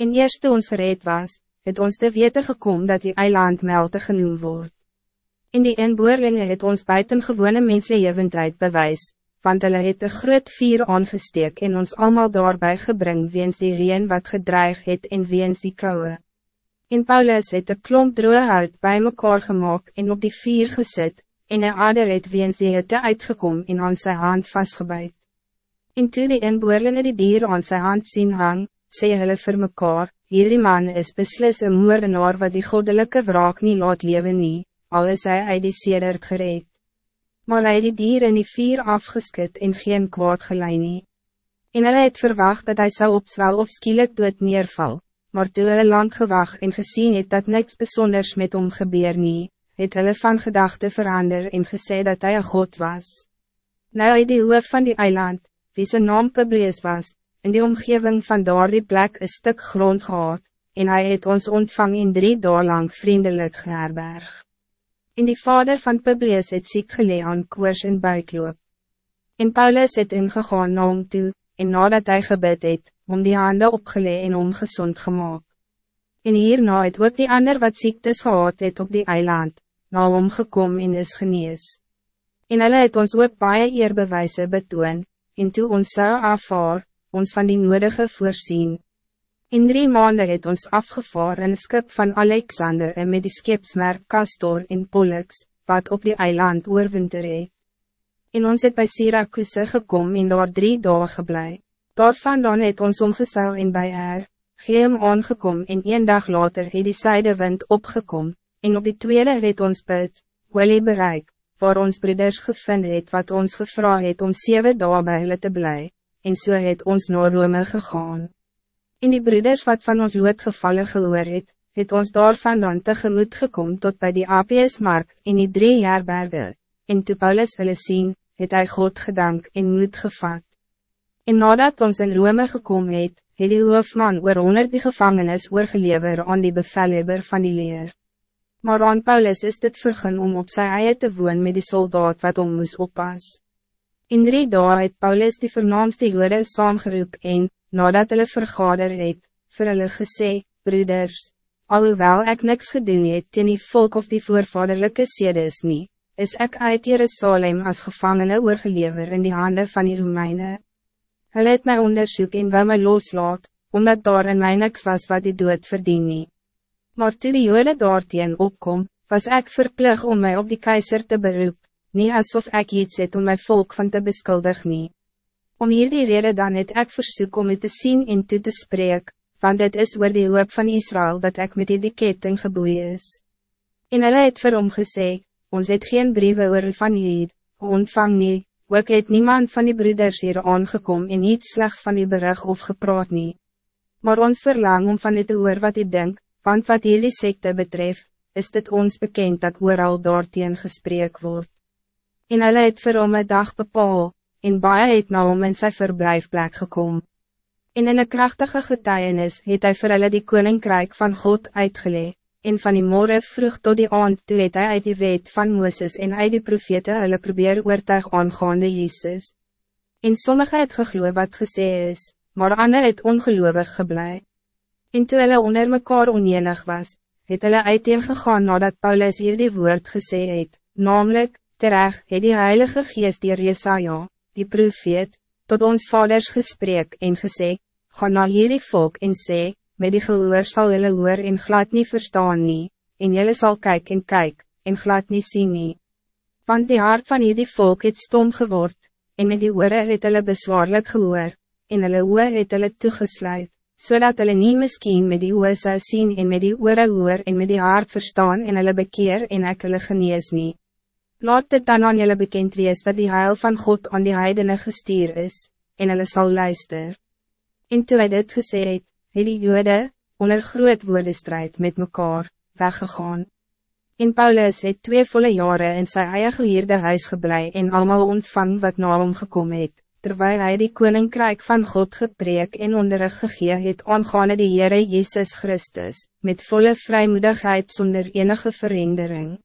En eerst toe ons gereed was, het ons te weten gekomen dat die eiland Melte genoemd wordt. In die inboorlinge het ons buitengewone menslevendheid bewys, want hulle het een groot vier aangesteek en ons allemaal daarbij gebring weens die reen wat gedreig het en weens die kouwe. En Paulus het een klomp droge hout bij mekaar gemaakt en op die vier gezet, en een ader het weens die hitte uitgekom en aan zijn hand vastgebuid. En toe die inboorlinge die dier aan zijn hand zien hang, sê hulle vir mekaar, hierdie man is beslis een moordenaar wat die goddelijke wraak niet laat leven nie, al is hy uit die sedert gereed. Maar hy die dier in die vier afgeskit en geen kwaad gelei nie. En hulle het verwacht dat hij zou opswel of skielik dood neerval, maar toe hulle lang gewacht en gezien het dat niks bijzonders met hom gebeur nie, het hulle van gedachte verander en gesê dat hij een God was. Nou uit die hoof van die eiland, wie zijn naam Publius was, in die omgeving van die plek een stuk grond gehad, en hij het ons ontvang in drie dagen lang vriendelijk geherberg. En die vader van Publius het ziek gelee aan koers en buikloop. En Paulus het ingegaan na hom toe, en nadat hij gebid het, om die handen opgelee en omgezond gemaakt. En hierna het ook die ander wat ziektes gehad het op die eiland, na hom gekom en is genees. En hulle het ons ook baie eerbewijse betoon, en toe ons zou afvaar, ons van die nodige voorzien. In drie maanden het ons afgevaar in een skip van Alexander en met die skipsmerk Castor in Pollux, wat op die eiland oorwinter het. En ons het by Syracuse gekom en daar drie dagen geblei. Daarvandaan het ons omgesel en by er, Geem aangekom en een dag later het die zijdewind opgekom, en op die tweede het ons bid, Willie bereik, waar ons broeders gevind het wat ons gevra het om zeven dagen bij hulle te bly, en so het ons naar Rome gegaan. En die broeders wat van ons lood gevallen gehoor het, het ons daarvan dan tegemoet gekom tot bij die APS Mark in die drie jaar berge, en toe Paulus hulle sien, het hy God gedank en moed gevat. En nadat ons in Rome gekomen het, het die hoofman oor onder die gevangenis oorgelever aan die bevelhebber van die leer. Maar aan Paulus is dit vergun om op sy eie te woon met die soldaat wat om moes oppas. In drie dagen het Paulus die vernaamste jode saamgeroep en, nadat hulle vergader het, vir hulle gesê, broeders, alhoewel ek niks gedoen het teen die volk of die voorvaderlijke sedes nie, is ek uit Jerusalem als gevangene oorgelever in die handen van die Romeine. Hulle het my onderzoek en wil my loslaat, omdat daar in my niks was wat die dood verdien nie. Maar toe die jode daarteen opkom, was ik verplicht om mij op die keizer te beroep, niet alsof ik iets het om mijn volk van te beschuldig nie. Om hierdie reden dan het ek versoek om het te zien en toe te spreek, want dit is oor die hoop van Israël dat ik met die ketting geboeid is. En hulle het vir hom gesê, ons het geen brieven oor van hier, ontvang nie, ook het niemand van die broeders hier aangekom en niet slechts van die berig of gepraat nie. Maar ons verlang om van dit te hoor wat hy denkt, want wat jullie sekte betreft, is dit ons bekend dat ooral daarteen gesprek wordt. En hulle het vir hom een dag bepaal, en baie het na hom in sy verblijfplek gekom. En in een krachtige getuienis het hy vir hulle die koninkrijk van God uitgeleg, en van die morgen vroeg tot die aand toe het hy uit die wet van Mooses en uit die profete hulle probeer oortuig aangaande Jezus. En sommige het gegloe wat gesê is, maar ander het ongeloofig geblei. En toe hulle onder mekaar onenig was, het hulle uiteengegaan nadat Paulus hier die woord gesê het, namelijk, terecht het die Heilige Geest die Jesaja, die profeet, tot ons vaders gesprek en gesê, ga na hierdie volk en sê, met die gehoor sal jylle hoor en glad niet verstaan nie, en jylle sal kyk en kyk, en glad niet sien nie. Want die hart van hierdie volk het stom geword, en met die oore het hulle bezwaarlik gehoor, en hulle oor het hulle toegesluit, zodat hulle nie miskien met die oor sal sien en met die oore hoor en met die hart verstaan en hulle bekeer en ek hulle genees nie. Laat dit dan aan julle bekend wees dat die heil van God aan die heidene gestuur is, en hulle sal luister. En toe hy dit gesê het, het die jode, onder groot woordestrijd met mekaar, weggegaan. En Paulus het twee volle jaren in sy eie geleerde huis geblei en allemaal ontvang wat na hom gekom het, terwijl hij die koninkrijk van God gepreek en onderrig gegee het aangaande die Heere Jezus Christus, met volle vrijmoedigheid zonder enige verandering.